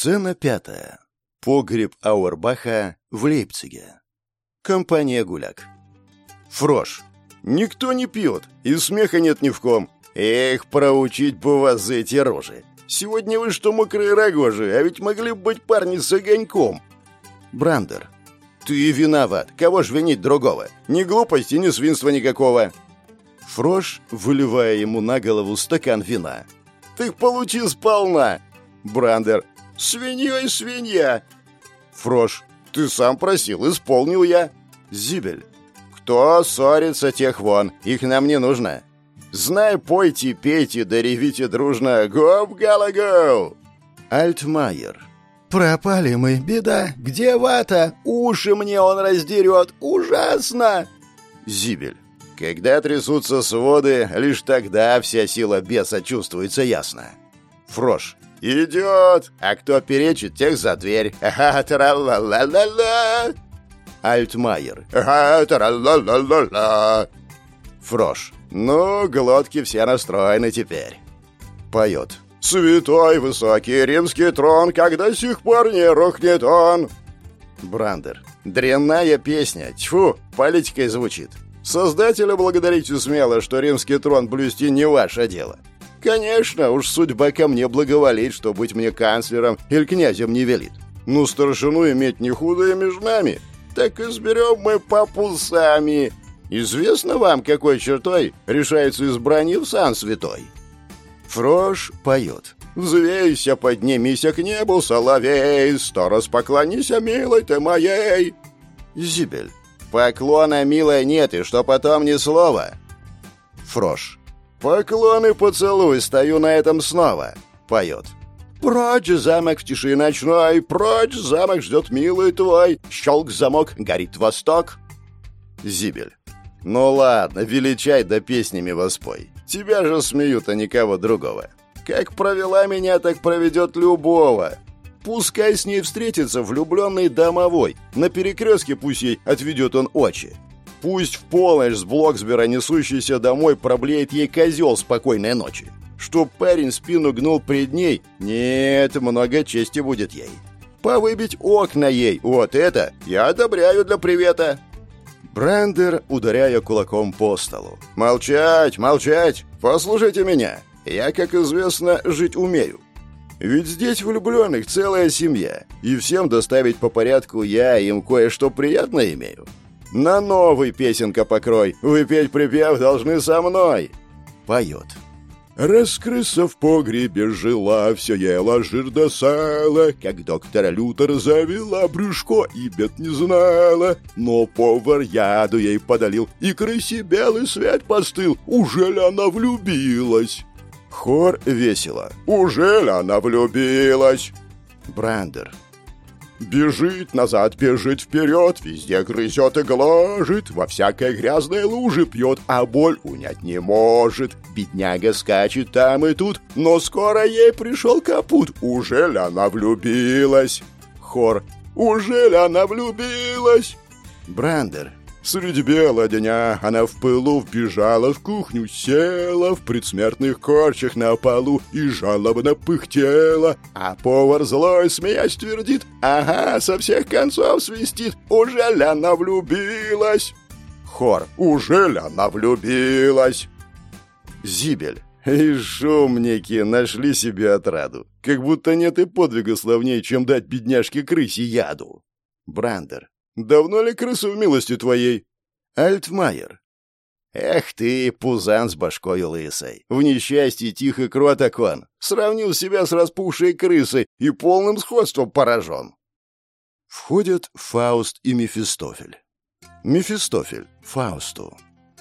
Сцена пятая. Погреб Ауэрбаха в Лейпциге. Компания «Гуляк». Фрош. Никто не пьет, и смеха нет ни в ком. Эх, проучить бы вас за эти рожи. Сегодня вы что мокрые рогожи, а ведь могли бы быть парни с огоньком. Брандер. Ты виноват. Кого ж винить другого? Ни глупости, ни свинства никакого. Фрош, выливая ему на голову стакан вина. Ты получи сполна. Брандер. Свиньей свинья. Фрош. Ты сам просил, исполнил я. Зибель. Кто ссорится, тех вон. Их нам не нужно. Знай, пойте, пейте, да ревите дружно. Гоп, галагоу. Альтмайер. «Пропали мы, беда! Где вата? Уши мне он раздерет! Ужасно!» Зибель. Когда трясутся своды, лишь тогда вся сила беса чувствуется ясно. Фрош. «Идет! А кто перечит, тех за дверь! Ха-ха, тра-ла-ла-ла-ла!» Альтмайер. «Ха-ха, тра-ла-ла-ла-ла!» Фрош. «Ну, глотки все настроены теперь». Поет. «Святой высокий римский трон, до сих пор не рухнет он!» Брандер. «Дрянная песня, тьфу, политикой звучит. Создателя благодарите смело, что римский трон блюсти не ваше дело. Конечно, уж судьба ко мне благоволит, что быть мне канцлером или князем не велит. Ну, старшину иметь не худо и между нами. Так изберем мы папу сами. Известно вам, какой чертой решается избрание в сан святой?» Фрош поет. «Взвейся, поднимися к небу, соловей, сто раз поклонися, милой ты моей!» Зибель. «Поклона, милая, нет, и что потом ни слова!» Фрош. «Поклоны поцелуй, стою на этом снова!» Поет. «Прочь, замок в тиши ночной, прочь, замок ждет милый твой, щелк замок, горит восток!» Зибель. «Ну ладно, величай да песнями воспой. Тебя же смеют, а никого другого. Как провела меня, так проведет любого. Пускай с ней встретится влюбленный домовой. На перекрестке пусть ей отведет он очи. Пусть в полночь с Блоксбера несущийся домой проблеет ей козел спокойной ночи. Чтоб парень спину гнул пред ней, нет, много чести будет ей. Повыбить окна ей, вот это я одобряю для привета. Брандер, ударяя кулаком по столу. «Молчать, молчать! Послушайте меня! Я, как известно, жить умею. Ведь здесь влюбленных целая семья, и всем доставить по порядку я им кое-что приятное имею. На новый песенка покрой, вы петь припев должны со мной!» Поет. Раскрыса в погребе жила, все ела жир до сала, как доктора Лютер завела брюшко и бед не знала. Но повар яду ей подалил, и крысе белый свет постыл, уже ли она влюбилась? Хор весело. Уже ли она влюбилась? Брандер. Бежит назад, бежит вперед, везде грызет и гложет, во всякой грязной луже пьет, а боль унять не может. Бедняга скачет там и тут, но скоро ей пришел капут. Уже она влюбилась? Хор. Уже она влюбилась? Брандер. Среди бела дня она в пылу вбежала в кухню, села в предсмертных корчах на полу и жалобно пыхтела. А повар злой, смеясь, твердит, ага, со всех концов свистит, уже ли она влюбилась? Хор, уже ли она влюбилась? Зибель. И шумники нашли себе отраду. Как будто нет и подвига славнее, чем дать бедняжке крысе яду. Брандер. Давно ли крыса в милости твоей? Альтмайер. Эх ты, пузан с башкой лысой. В несчастье тихо кроток он. Сравнил себя с распухшей крысой и полным сходством поражен. Входят Фауст и Мефистофель. Мефистофель, Фаусту.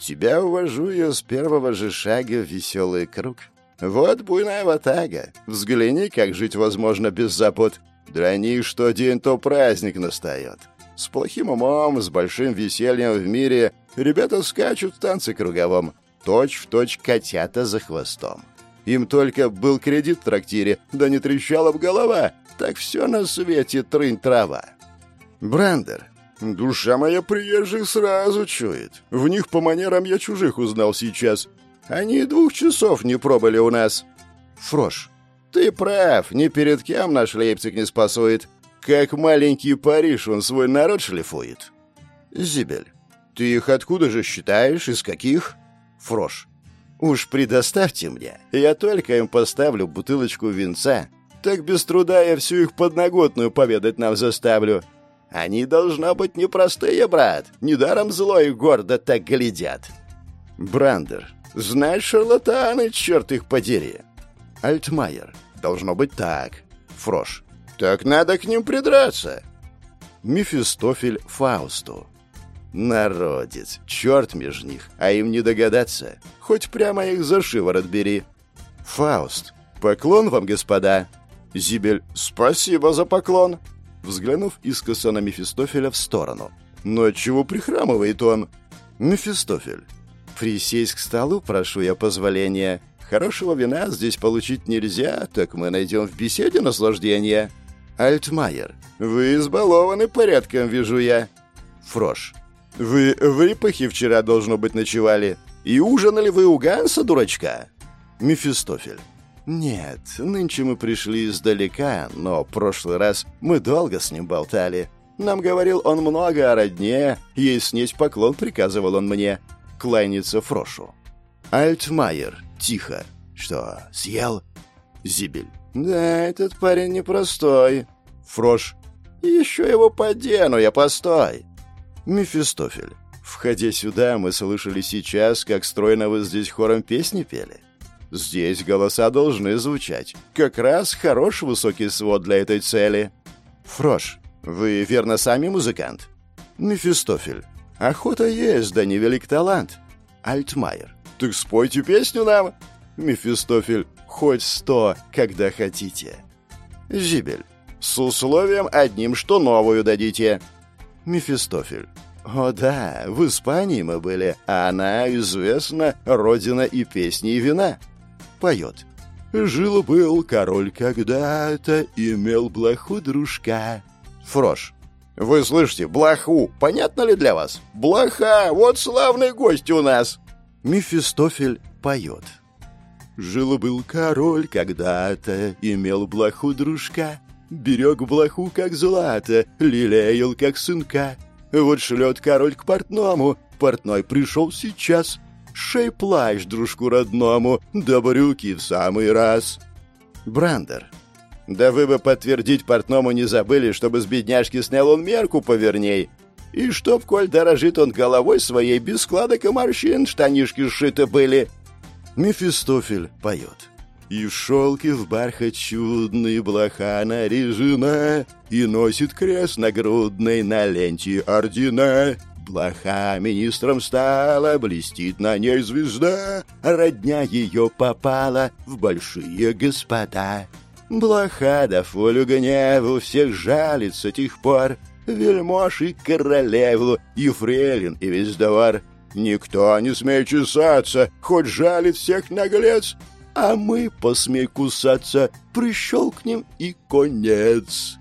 Тебя увожу я с первого же шага в веселый круг. Вот буйная ватага. Взгляни, как жить возможно без забот. Драни, что день, то праздник настает. С плохим умом, с большим весельем в мире ребята скачут в танцы круговом, точь в точь котята за хвостом. Им только был кредит в трактире, да не трещала в голова, так все на свете трынь трава. Брандер. Душа моя приезжих сразу чует. В них по манерам я чужих узнал сейчас. Они двух часов не пробыли у нас. Фрош. Ты прав, ни перед кем наш Лейпциг не спасует. Как маленький Париж он свой народ шлифует. Зибель, ты их откуда же считаешь, из каких? Фрош. Уж предоставьте мне, я только им поставлю бутылочку винца. Так без труда я всю их подноготную поведать нам заставлю. Они, должно быть, непростые, брат. Недаром зло и гордо так глядят. Брандер. Знаешь, шарлатаны, черт их подери. Альтмайер. Должно быть так. Фрош. Так надо к ним придраться. Мефистофель Фаусту. Народец, черт меж них, а им не догадаться. Хоть прямо их за шиворот бери. Фауст. Поклон вам, господа. Зибель. Спасибо за поклон взглянув искоса на Мефистофеля в сторону. «Но чего прихрамывает он?» «Мефистофель, присесть к столу, прошу я позволения. Хорошего вина здесь получить нельзя, так мы найдем в беседе наслаждение». «Альтмайер, вы избалованы порядком, вижу я». «Фрош, вы в Рипахе вчера, должно быть, ночевали. И ужинали вы у Ганса, дурачка?» «Мефистофель, «Нет, нынче мы пришли издалека, но прошлый раз мы долго с ним болтали. Нам говорил он много о родне, ей снеть поклон приказывал он мне. Кланяться Фрошу». «Альтмайер, тихо. Что, съел?» «Зибель». «Да, этот парень непростой». «Фрош». «Еще его подену я, постой». «Мефистофель, входя сюда, мы слышали сейчас, как стройно вы здесь хором песни пели». Здесь голоса должны звучать. Как раз хорош высокий свод для этой цели. Фрош, вы верно сами музыкант? Мефистофель. Охота есть, да невелик талант. Альтмайер. Так спойте песню нам. Мефистофель. Хоть сто, когда хотите. Зибель. С условием одним, что новую дадите. Мефистофель. «О да, в Испании мы были, а она известна, родина и песни, и вина поет. «Жил-был король когда-то, имел блоху дружка». Фрош. «Вы слышите, блоху, понятно ли для вас? Блоха, вот славный гость у нас!» Мефистофель поет. Жил-был король когда-то, имел блоху дружка, Берег блоху, как злато, лелеял, как сынка. Вот шлет король к портному, портной пришел сейчас, Шей плащ дружку родному, да брюки в самый раз. Брандер. Да вы бы подтвердить портному не забыли, чтобы с бедняжки снял он мерку поверней. И чтоб, коль дорожит он головой своей, без складок и морщин штанишки сшиты были. Мефистофель поет. И в шелке в бархат чудный блоха наряжена, И носит крест нагрудный на ленте ордена. Блоха министром стала, блестит на ней звезда, родня ее попала в большие господа. Блоха до фолю гневу всех с тех пор, вельмож и королеву, и фрелин, и весь двор. Никто не смеет чесаться, хоть жалит всех наглец, а мы, посмей кусаться, прищелкнем и конец.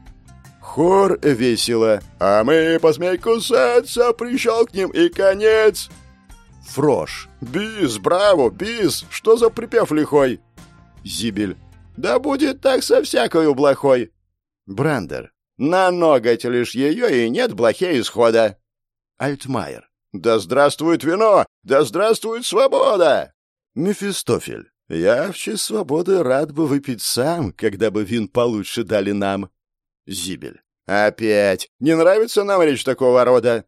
Хор весело. «А мы, посмей кусаться, прищелкнем и конец!» Фрош. «Бис, браво, бис! Что за припев лихой?» Зибель. «Да будет так со всякою блохой!» Брандер. «На ноготь лишь ее и нет блохе исхода!» Альтмайер. «Да здравствует вино! Да здравствует свобода!» Мефистофель. «Я в честь свободы рад бы выпить сам, когда бы вин получше дали нам. Зибель. «Опять! Не нравится нам речь такого рода?»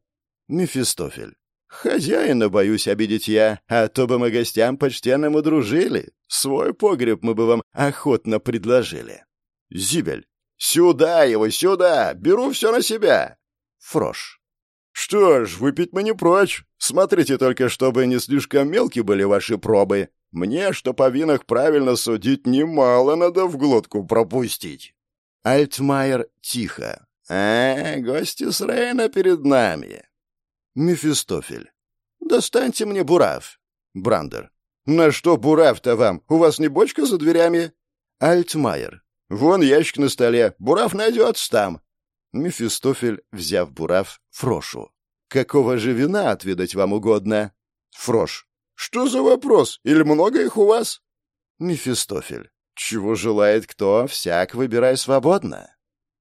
Мефистофель. «Хозяина боюсь обидеть я, а то бы мы гостям почтенным удружили. Свой погреб мы бы вам охотно предложили». Зибель. «Сюда его, сюда! Беру все на себя!» Фрош. «Что ж, выпить мы не прочь. Смотрите только, чтобы не слишком мелкие были ваши пробы. Мне, что по винах правильно судить, немало надо в глотку пропустить». Альтмайер тихо. «А, гости с Рейна перед нами». Мефистофель. «Достаньте мне бурав». Брандер. «На что бурав-то вам? У вас не бочка за дверями?» Альтмайер. «Вон ящик на столе. Бурав найдется там». Мефистофель, взяв бурав, Фрошу. «Какого же вина отведать вам угодно?» Фрош. «Что за вопрос? Или много их у вас?» Мефистофель. Чего желает кто, всяк выбирай свободно.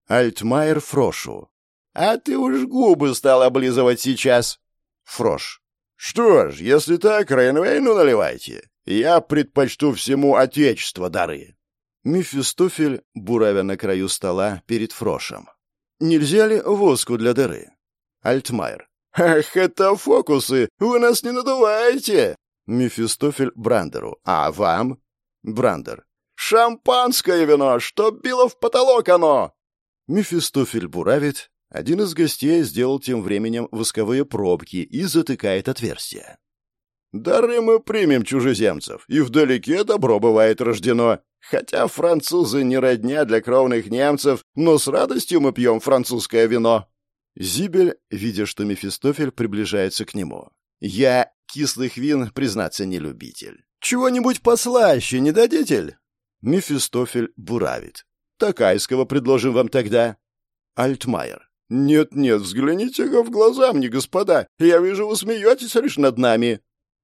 Альтмайер Фрошу. А ты уж губы стал облизывать сейчас. Фрош. Что ж, если так, Рейнвейну наливайте. Я предпочту всему Отечество дары. Мефистофель, буравя на краю стола перед Фрошем. Нельзя ли воску для дыры? Альтмайер. «Ах, это фокусы! Вы нас не надуваете!» Мефистофель Брандеру. «А вам?» Брандер. «Шампанское вино! Что било в потолок оно!» Мефистофель буравит. Один из гостей сделал тем временем восковые пробки и затыкает отверстие. «Дары мы примем чужеземцев, и вдалеке добро бывает рождено. Хотя французы не родня для кровных немцев, но с радостью мы пьем французское вино». Зибель, видя, что Мефистофель приближается к нему. «Я кислых вин, признаться, не любитель. Чего-нибудь послаще не дадите?» Мефистофель буравит. «Такайского предложим вам тогда». Альтмайер. «Нет-нет, взгляните-ка в глаза мне, господа. Я вижу, вы смеетесь лишь над нами».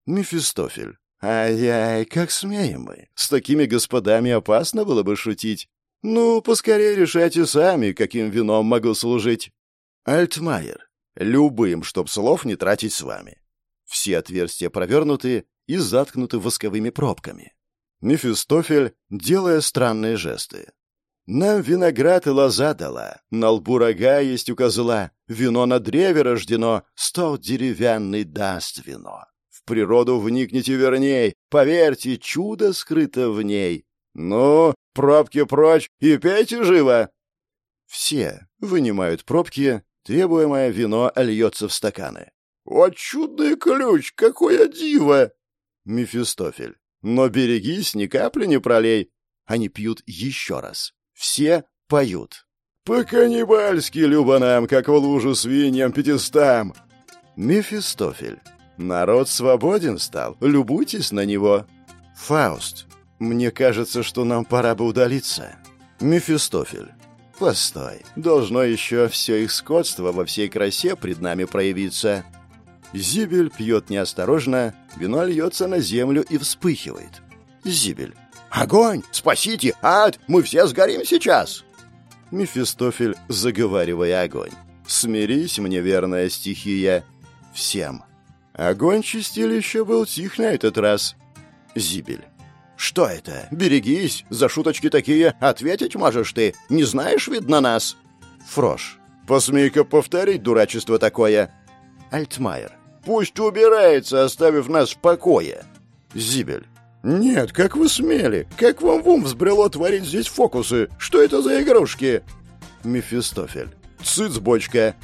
Мефистофель. «Ай-яй, как смеем мы. С такими господами опасно было бы шутить. Ну, поскорее решайте сами, каким вином могу служить». Альтмайер. Любым, чтоб слов не тратить с вами. Все отверстия провернуты и заткнуты восковыми пробками. Мефистофель, делая странные жесты. Нам виноград и лоза дала, на лбу рога есть у козла, вино на древе рождено, стол деревянный даст вино. В природу вникните верней, поверьте, чудо скрыто в ней. Ну, пробки прочь и пейте живо!» Все вынимают пробки Требуемое вино льется в стаканы. «О, чудный ключ! Какое диво!» Мефистофель. «Но берегись, ни капли не пролей!» Они пьют еще раз. Все поют. «По-каннибальски, Люба нам, как в лужу свиньям пятистам!» Мефистофель. «Народ свободен стал, любуйтесь на него!» Фауст. «Мне кажется, что нам пора бы удалиться!» Мефистофель. Постой, должно еще все их скотство во всей красе пред нами проявиться. Зибель пьет неосторожно, вино льется на землю и вспыхивает. Зибель. «Огонь! Спасите! Ад! Мы все сгорим сейчас!» Мефистофель, заговаривая огонь. «Смирись, мне верная стихия!» «Всем!» Огонь чистилища был тих на этот раз. Зибель. «Что это? Берегись! За шуточки такие ответить можешь ты! Не знаешь, видно нас!» Фрош. «Посмей-ка повторить дурачество такое!» Альтмайер. «Пусть убирается, оставив нас в покое!» Зибель. «Нет, как вы смели! Как вам в ум взбрело творить здесь фокусы? Что это за игрушки?» Мефистофель. «Цыц, бочка!»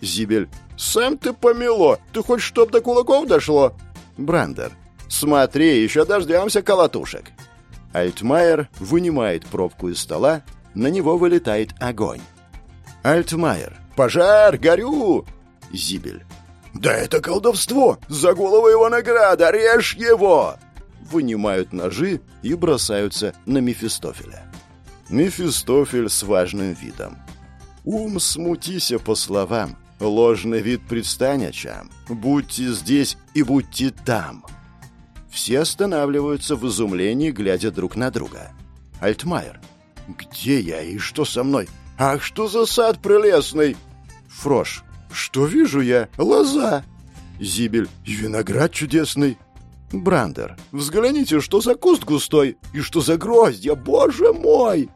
Зибель. «Сам ты помело! Ты хоть чтоб до кулаков дошло?» Брандер. «Смотри, еще дождемся колотушек!» Альтмайер вынимает пробку из стола, на него вылетает огонь. Альтмайер. «Пожар! Горю!» Зибель. «Да это колдовство! За голову его награда! Режь его!» Вынимают ножи и бросаются на Мефистофеля. Мефистофель с важным видом. «Ум смутися по словам, ложный вид предстань очам. Будьте здесь и будьте там!» Все останавливаются в изумлении, глядя друг на друга. Альтмайер. «Где я и что со мной? Ах, что за сад прелестный!» Фрош. «Что вижу я? Лоза!» Зибель. «Виноград чудесный!» Брандер. «Взгляните, что за куст густой! И что за гроздья! Боже мой!»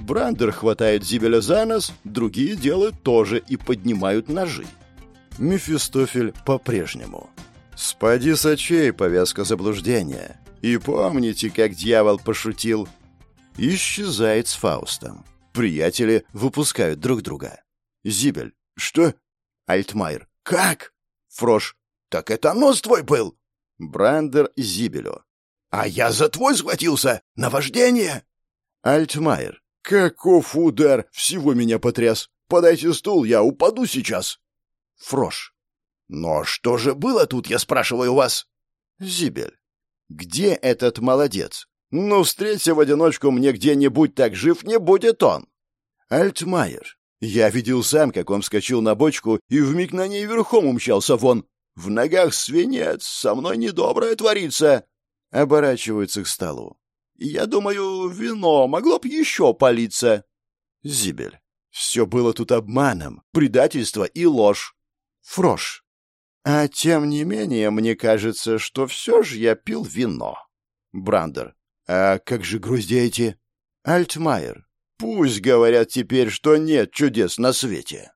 Брандер хватает Зибеля за нос, другие делают тоже и поднимают ножи. Мефистофель по-прежнему. Спади с очей повязка заблуждения. И помните, как дьявол пошутил. Исчезает с Фаустом. Приятели выпускают друг друга. Зибель. Что? Альтмайер. Как? Фрош. Так это нос твой был? Брандер Зибелю. А я за твой схватился. Наваждение. Альтмайер. Каков удар! Всего меня потряс. Подайте стул, я упаду сейчас. Фрош. «Но что же было тут, я спрашиваю вас?» «Зибель, где этот молодец? Ну, встреться в одиночку мне где-нибудь, так жив не будет он!» «Альтмайер, я видел сам, как он вскочил на бочку и вмиг на ней верхом умчался вон. В ногах свинец, со мной недоброе творится!» Оборачиваются к столу. Я думаю, вино могло б еще палиться. Зибель. Все было тут обманом, предательство и ложь. Фрош. А тем не менее, мне кажется, что все же я пил вино. Брандер. А как же груздяете? Альтмайер. Пусть говорят теперь, что нет чудес на свете.